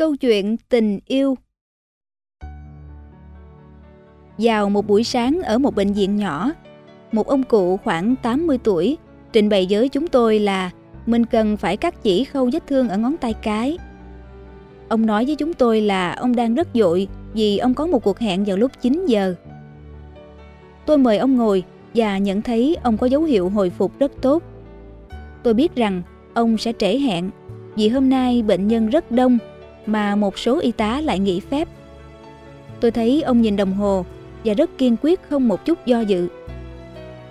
Câu chuyện tình yêu Vào một buổi sáng ở một bệnh viện nhỏ, một ông cụ khoảng 80 tuổi trình bày với chúng tôi là mình cần phải cắt chỉ khâu vết thương ở ngón tay cái. Ông nói với chúng tôi là ông đang rất dội vì ông có một cuộc hẹn vào lúc 9 giờ. Tôi mời ông ngồi và nhận thấy ông có dấu hiệu hồi phục rất tốt. Tôi biết rằng ông sẽ trễ hẹn vì hôm nay bệnh nhân rất đông mà một số y tá lại nghỉ phép. Tôi thấy ông nhìn đồng hồ và rất kiên quyết không một chút do dự.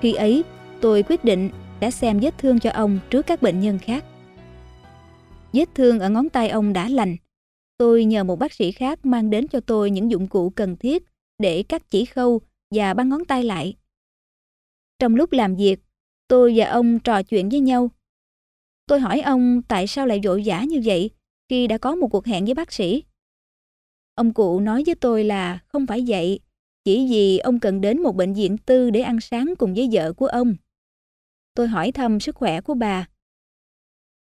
Khi ấy, tôi quyết định đã xem vết thương cho ông trước các bệnh nhân khác. Vết thương ở ngón tay ông đã lành. Tôi nhờ một bác sĩ khác mang đến cho tôi những dụng cụ cần thiết để cắt chỉ khâu và băng ngón tay lại. Trong lúc làm việc, tôi và ông trò chuyện với nhau. Tôi hỏi ông tại sao lại vội vã như vậy khi đã có một cuộc hẹn với bác sĩ. Ông cụ nói với tôi là không phải vậy, chỉ vì ông cần đến một bệnh viện tư để ăn sáng cùng với vợ của ông. Tôi hỏi thăm sức khỏe của bà.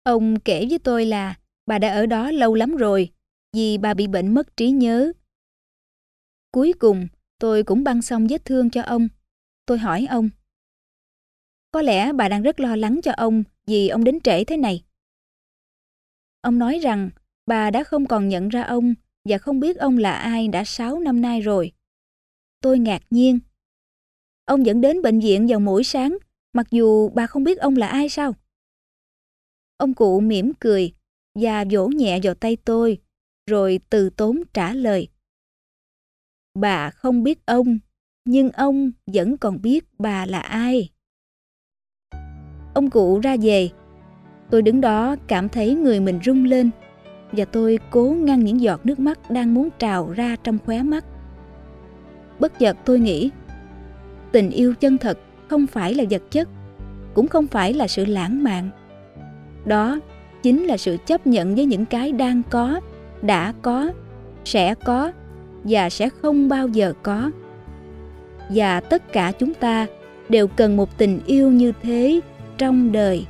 Ông kể với tôi là bà đã ở đó lâu lắm rồi, vì bà bị bệnh mất trí nhớ. Cuối cùng, tôi cũng băng xong vết thương cho ông. Tôi hỏi ông. Có lẽ bà đang rất lo lắng cho ông vì ông đến trễ thế này. Ông nói rằng bà đã không còn nhận ra ông và không biết ông là ai đã 6 năm nay rồi. Tôi ngạc nhiên. Ông dẫn đến bệnh viện vào mỗi sáng, mặc dù bà không biết ông là ai sao? Ông cụ mỉm cười và vỗ nhẹ vào tay tôi, rồi từ tốn trả lời. Bà không biết ông, nhưng ông vẫn còn biết bà là ai. Ông cụ ra về. Tôi đứng đó cảm thấy người mình rung lên và tôi cố ngăn những giọt nước mắt đang muốn trào ra trong khóe mắt. Bất chợt tôi nghĩ, tình yêu chân thật không phải là vật chất, cũng không phải là sự lãng mạn. Đó chính là sự chấp nhận với những cái đang có, đã có, sẽ có và sẽ không bao giờ có. Và tất cả chúng ta đều cần một tình yêu như thế trong đời.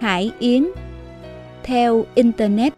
Hải Yến theo Internet.